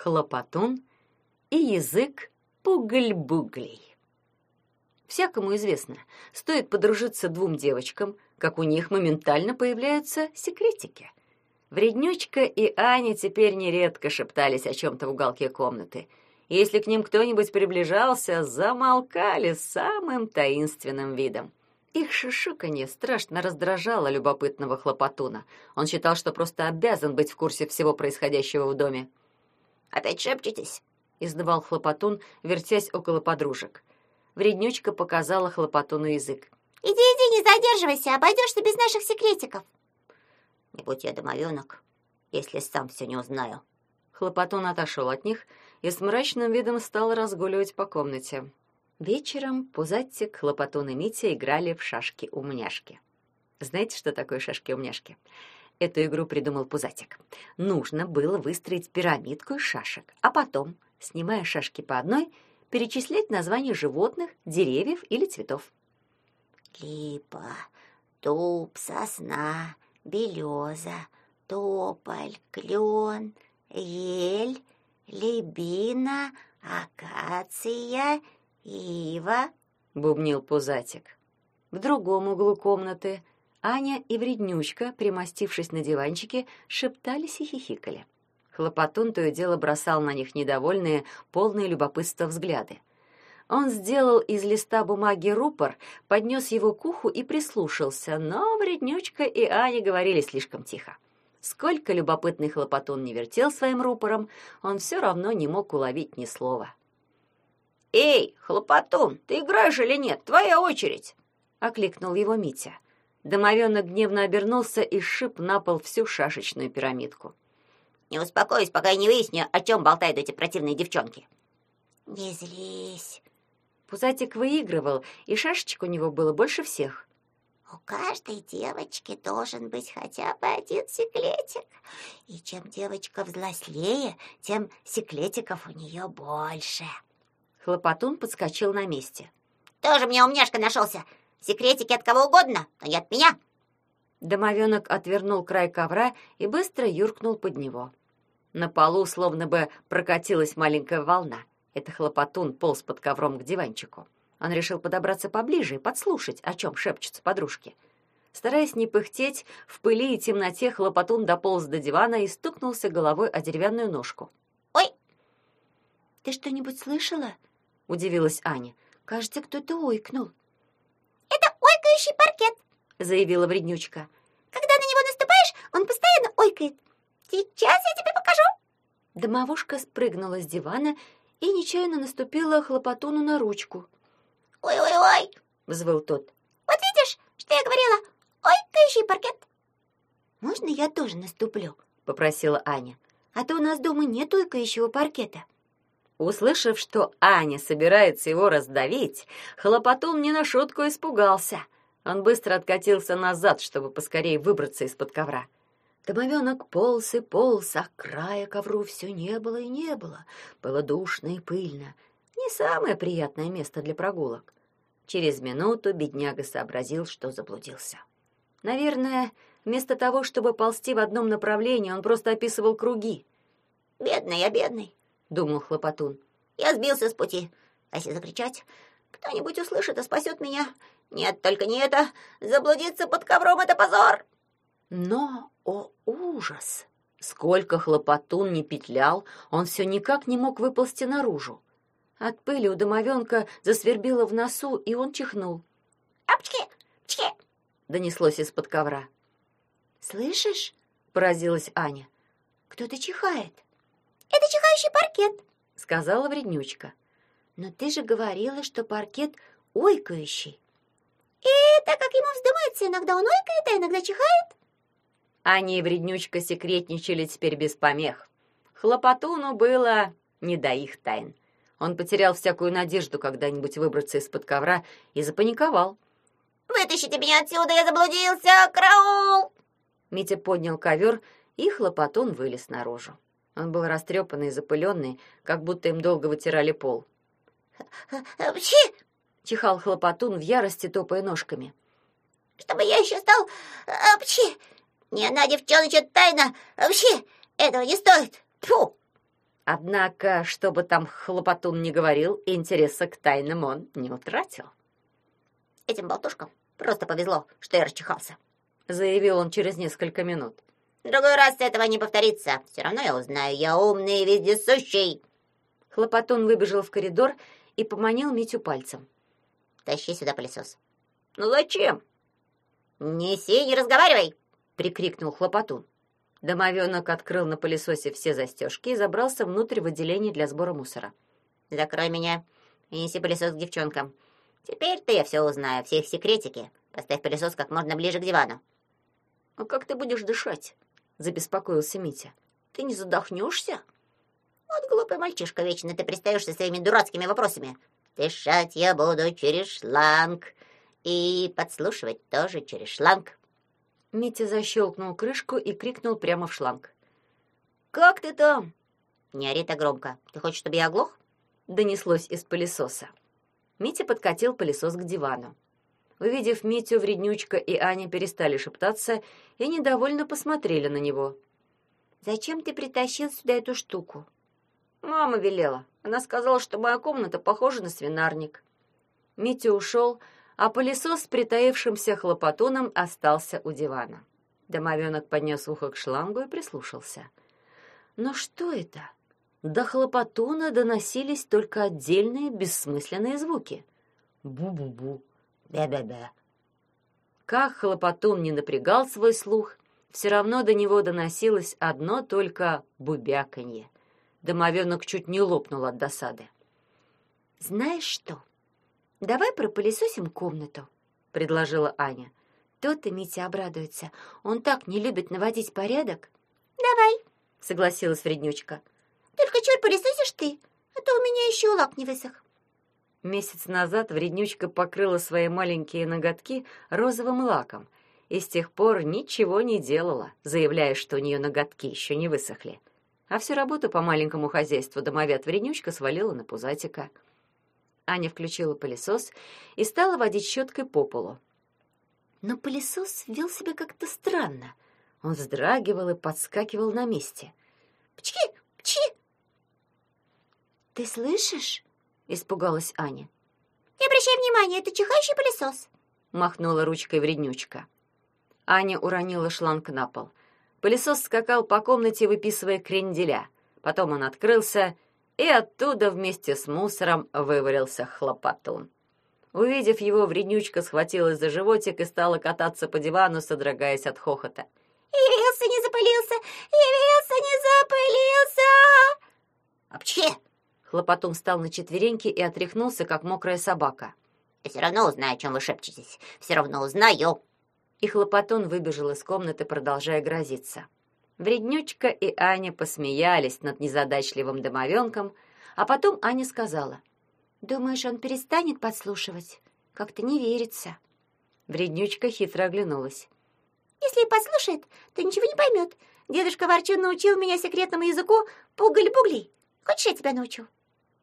хлопотун и язык пугль-буглей. Всякому известно, стоит подружиться двум девочкам, как у них моментально появляются секретики. Вреднючка и Аня теперь нередко шептались о чем-то в уголке комнаты. Если к ним кто-нибудь приближался, замолкали самым таинственным видом. Их шишуканье страшно раздражало любопытного хлопотуна. Он считал, что просто обязан быть в курсе всего происходящего в доме. «Опять шепчетесь?» — издавал хлопотун, вертясь около подружек. Вреднючка показала хлопотуну язык. «Иди, иди, не задерживайся, обойдешься без наших секретиков». «Не будь я домовенок, если сам все не узнаю». Хлопотун отошел от них и с мрачным видом стал разгуливать по комнате. Вечером Пузатик, Хлопотун и Митя играли в шашки-умняшки. Знаете, что такое шашки-умняшки? Эту игру придумал Пузатик. Нужно было выстроить пирамидку из шашек, а потом, снимая шашки по одной, перечислять названия животных, деревьев или цветов. Липа, дуб, сосна, береза, тополь, клен, ель, лебина, акация — «Ива!» — бубнил Пузатик. В другом углу комнаты Аня и Вреднючка, примостившись на диванчике, шептались и хихикали. Хлопотун то и дело бросал на них недовольные, полные любопытства взгляды. Он сделал из листа бумаги рупор, поднес его к уху и прислушался, но Вреднючка и Аня говорили слишком тихо. Сколько любопытный хлопотун не вертел своим рупором, он все равно не мог уловить ни слова. «Эй, хлопотун, ты играешь или нет? Твоя очередь!» — окликнул его Митя. Домовенок гневно обернулся и шип на пол всю шашечную пирамидку. «Не успокоюсь, пока я не выясню, о чем болтают эти противные девчонки». «Не злись». Пузатик выигрывал, и шашечек у него было больше всех. У каждой девочки должен быть хотя бы один секретик. И чем девочка взрослее, тем секретиков у нее больше. Хлопотун подскочил на месте. «Тоже мне умняшка нашелся! Секретики от кого угодно, но не от меня!» Домовенок отвернул край ковра и быстро юркнул под него. На полу словно бы прокатилась маленькая волна. Это хлопотун полз под ковром к диванчику. Он решил подобраться поближе и подслушать, о чем шепчутся подружки. Стараясь не пыхтеть, в пыли и темноте хлопотун дополз до дивана и стукнулся головой о деревянную ножку. «Ой!» «Ты что-нибудь слышала?» удивилась Аня. Кажется, кто-то ойкнул. Ойкающий паркет, заявила вреднючка. Когда на него наступаешь, он постоянно ойкает. Сейчас я тебе покажу. Домовушка спрыгнула с дивана и нечаянно наступила хлопотуну на ручку. «Ой-ой-ой!» — взвыл тот. «Вот видишь, что я говорила? Ойкающий паркет!» «Можно я тоже наступлю?» — попросила Аня. «А то у нас дома нет ойкающего паркета». Услышав, что Аня собирается его раздавить, Хлопотун не на шутку испугался. Он быстро откатился назад, чтобы поскорее выбраться из-под ковра. Домовенок полз и полз, а края ковру все не было и не было. Было душно и пыльно. Не самое приятное место для прогулок. Через минуту бедняга сообразил, что заблудился. Наверное, вместо того, чтобы ползти в одном направлении, он просто описывал круги. «Бедный я, бедный!» думал хлопотун. Я сбился с пути. А если закричать, кто-нибудь услышит и спасет меня. Нет, только не это. Заблудиться под ковром — это позор. Но, о ужас! Сколько хлопотун не петлял, он все никак не мог выползти наружу. От пыли у домовенка засвербило в носу, и он чихнул. «Апчки! Пчки!» — донеслось из-под ковра. «Слышишь?» — поразилась Аня. «Кто-то чихает». «Это чихающий паркет», — сказала вреднючка. «Но ты же говорила, что паркет ойкающий». «И так как ему вздумается, иногда он ойкает, а иногда чихает?» Они и вреднючка секретничали теперь без помех. Хлопотуну было не до их тайн. Он потерял всякую надежду когда-нибудь выбраться из-под ковра и запаниковал. «Вытащите меня отсюда, я заблудился! Караул!» Митя поднял ковер, и хлопотун вылез наружу. Он был растрепанный и запыленный, как будто им долго вытирали пол. «Пчи!» — чихал хлопотун в ярости, топая ножками. «Чтобы я еще стал... Пчи! Не одна девчоночья тайна! Пчи! Этого не стоит! Тьфу!» Однако, что бы там хлопотун не говорил, интереса к тайнам он не утратил. Этим болтушкам просто повезло, что я расчихался. Заявил он через несколько минут. Другой раз этого не повторится. Все равно я узнаю, я умный и вездесущий. Хлопотун выбежал в коридор и поманил Митю пальцем. Тащи сюда пылесос. Ну зачем? Неси, не разговаривай, прикрикнул Хлопотун. Домовенок открыл на пылесосе все застежки и забрался внутрь в отделение для сбора мусора. «Закрой меня и неси пылесос к девчонкам. Теперь-то я все узнаю, все их секретики. Поставь пылесос как можно ближе к дивану». «А как ты будешь дышать?» — забеспокоился Митя. «Ты не задохнешься?» «Вот глупый мальчишка, вечно ты пристаешь со своими дурацкими вопросами. Дышать я буду через шланг и подслушивать тоже через шланг». Митя защелкнул крышку и крикнул прямо в шланг. «Как ты там?» «Не ори так громко. Ты хочешь, чтобы я оглох?» Донеслось из пылесоса. Митя подкатил пылесос к дивану. Увидев Митю, Вреднючка и Аня перестали шептаться и недовольно посмотрели на него. «Зачем ты притащил сюда эту штуку?» «Мама велела. Она сказала, что моя комната похожа на свинарник». Митя ушел, а пылесос с притаившимся хлопотуном остался у дивана. Домовенок поднес ухо к шлангу и прислушался. Но что это? До хлопотуна доносились только отдельные бессмысленные звуки. Бу-бу-бу, бя-бя-бя. Как хлопотун не напрягал свой слух, все равно до него доносилось одно только бубяканье. Домовенок чуть не лопнул от досады. «Знаешь что?» Давай пропылесосим комнату, предложила Аня. То-то Митя обрадуется. Он так не любит наводить порядок. Давай, согласилась Вреднючка. Только чур пылесосишь ты, а то у меня еще лак не высох. Месяц назад Вреднючка покрыла свои маленькие ноготки розовым лаком и с тех пор ничего не делала, заявляя, что у нее ноготки еще не высохли. А всю работу по маленькому хозяйству домовят Вреднючка свалила на пузатика. Аня включила пылесос и стала водить щеткой по полу. Но пылесос вел себя как-то странно. Он вздрагивал и подскакивал на месте. «Пчки! Пчи!» «Ты слышишь?» — испугалась Аня. «Не обращай внимания, это чихающий пылесос!» — махнула ручкой вреднючка. Аня уронила шланг на пол. Пылесос скакал по комнате, выписывая кренделя. Потом он открылся и оттуда вместе с мусором вывалился хлопотун. Увидев его, вреднючка схватилась за животик и стала кататься по дивану, содрогаясь от хохота. «Явился, не запылился! Явился, не запылился!» «Апчхи!» Хлопотун встал на четвереньки и отряхнулся, как мокрая собака. «Я все равно узнаю, о чем вы шепчетесь. Все равно узнаю!» И Хлопотун выбежал из комнаты, продолжая грозиться. Вреднючка и Аня посмеялись над незадачливым домовенком, а потом Аня сказала. «Думаешь, он перестанет подслушивать? Как-то не верится». Вреднючка хитро оглянулась. «Если и подслушает, то ничего не поймет. Дедушка Ворчун научил меня секретному языку пугаль-буглей. Хочешь, я тебя научу?»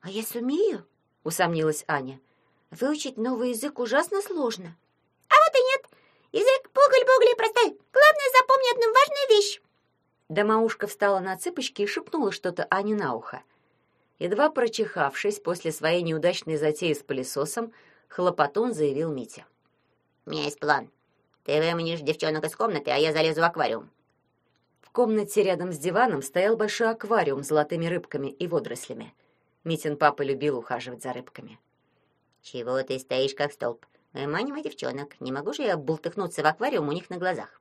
«А я сумею?» — усомнилась Аня. «Выучить новый язык ужасно сложно». «А вот и простой. Главное, запомни одну важную вещь. Домоушка встала на цыпочки и шепнула что-то Ане на ухо. Едва прочихавшись после своей неудачной затеи с пылесосом, хлопотун заявил Митя. «У меня есть план. Ты выманишь девчонок из комнаты, а я залезу в аквариум». В комнате рядом с диваном стоял большой аквариум с золотыми рыбками и водорослями. Митин папа любил ухаживать за рыбками. «Чего ты стоишь как столб? Выманивай девчонок. Не могу же я бултыхнуться в аквариум у них на глазах».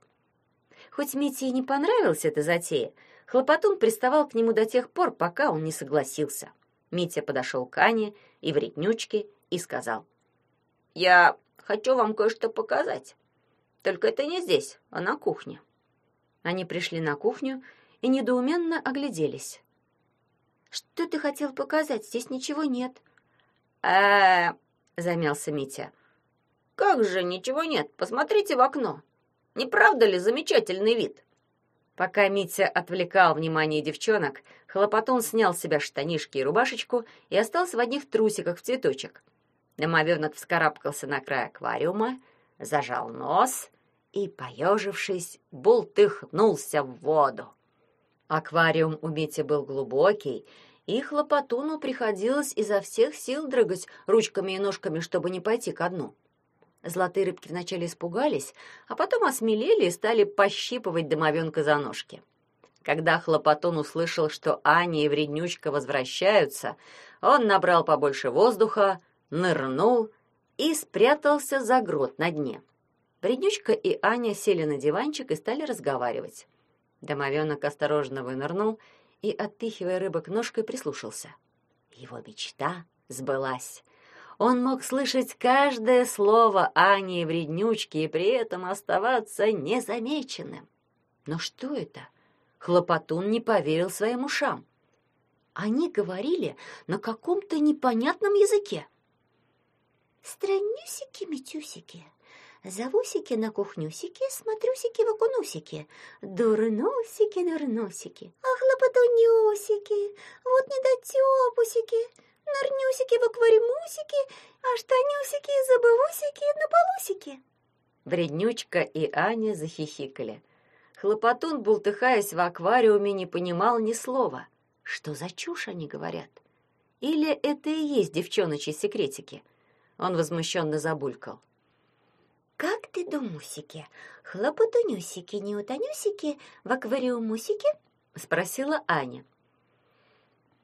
Хоть Мите и не понравилась эта затея, Хлопотун приставал к нему до тех пор, пока он не согласился. Митя подошел к Ане и вреднючке и сказал. «Я хочу вам кое-что показать. Только это не здесь, а на кухне». Они пришли на кухню и недоуменно огляделись. «Что ты хотел показать? Здесь ничего нет». «Э-э-э», замялся Митя. «Как же ничего нет? Посмотрите в окно». Не правда ли замечательный вид? Пока Митя отвлекал внимание девчонок, Хлопотун снял с себя штанишки и рубашечку и остался в одних трусиках в цветочек. Домовенок вскарабкался на край аквариума, зажал нос и, поежившись, бултыхнулся в воду. Аквариум у Мити был глубокий, и хлопотуну приходилось изо всех сил дрыгать ручками и ножками, чтобы не пойти ко дну. Золотые рыбки вначале испугались, а потом осмелели и стали пощипывать домовенка за ножки. Когда Хлопотун услышал, что Аня и Вреднючка возвращаются, он набрал побольше воздуха, нырнул и спрятался за грот на дне. Вреднючка и Аня сели на диванчик и стали разговаривать. Домовенок осторожно вынырнул и, отпихивая рыбок ножкой, прислушался. Его мечта сбылась. Он мог слышать каждое слово Ани и вреднючки и при этом оставаться незамеченным. Но что это? Хлопотун не поверил своим ушам. Они говорили на каком-то непонятном языке. «Странюсики-метюсики, зовусики на кухнюсики, смотрюсики в окунусики, дурносики-нырносики, а хлопотунюсики, вот недотепусики, нырнюсики в аквариумусики, а штанюсики, забывусики на полусики». Вреднючка и Аня захихикали. Хлопотун, бултыхаясь в аквариуме, не понимал ни слова. Что за чушь они говорят? Или это и есть девчоночьи секретики? Он возмущенно забулькал. «Как ты думусики? Хлопотунюсики, неутонюсики, в аквариумусики?» — спросила Аня.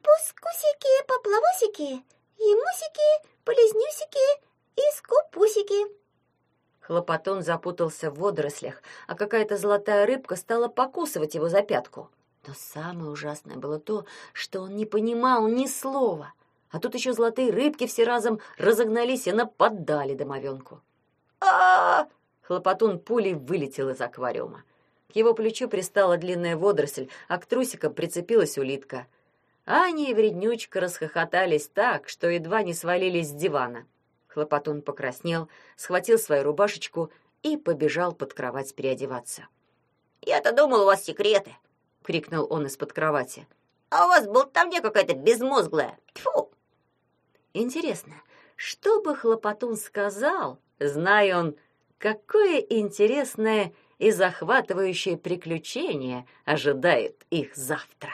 «Пускусики, поплавусики, емусики, полезнюсики и скупусики», Хлопотун запутался в водорослях, а какая-то золотая рыбка стала покусывать его за пятку. Но самое ужасное было то, что он не понимал ни слова. А тут еще золотые рыбки все разом разогнались и нападали домовенку. а, Хлопотун пулей вылетел из аквариума. К его плечу пристала длинная водоросль, а к трусикам прицепилась улитка. Аня и вреднючка расхохотались так, что едва не свалились с дивана. Хлопотун покраснел, схватил свою рубашечку и побежал под кровать переодеваться. «Я-то думал, у вас секреты!» — крикнул он из-под кровати. «А у вас болтовня какая-то безмозглая! Тьфу!» Интересно, что бы Хлопотун сказал, зная он, какое интересное и захватывающее приключение ожидает их завтра?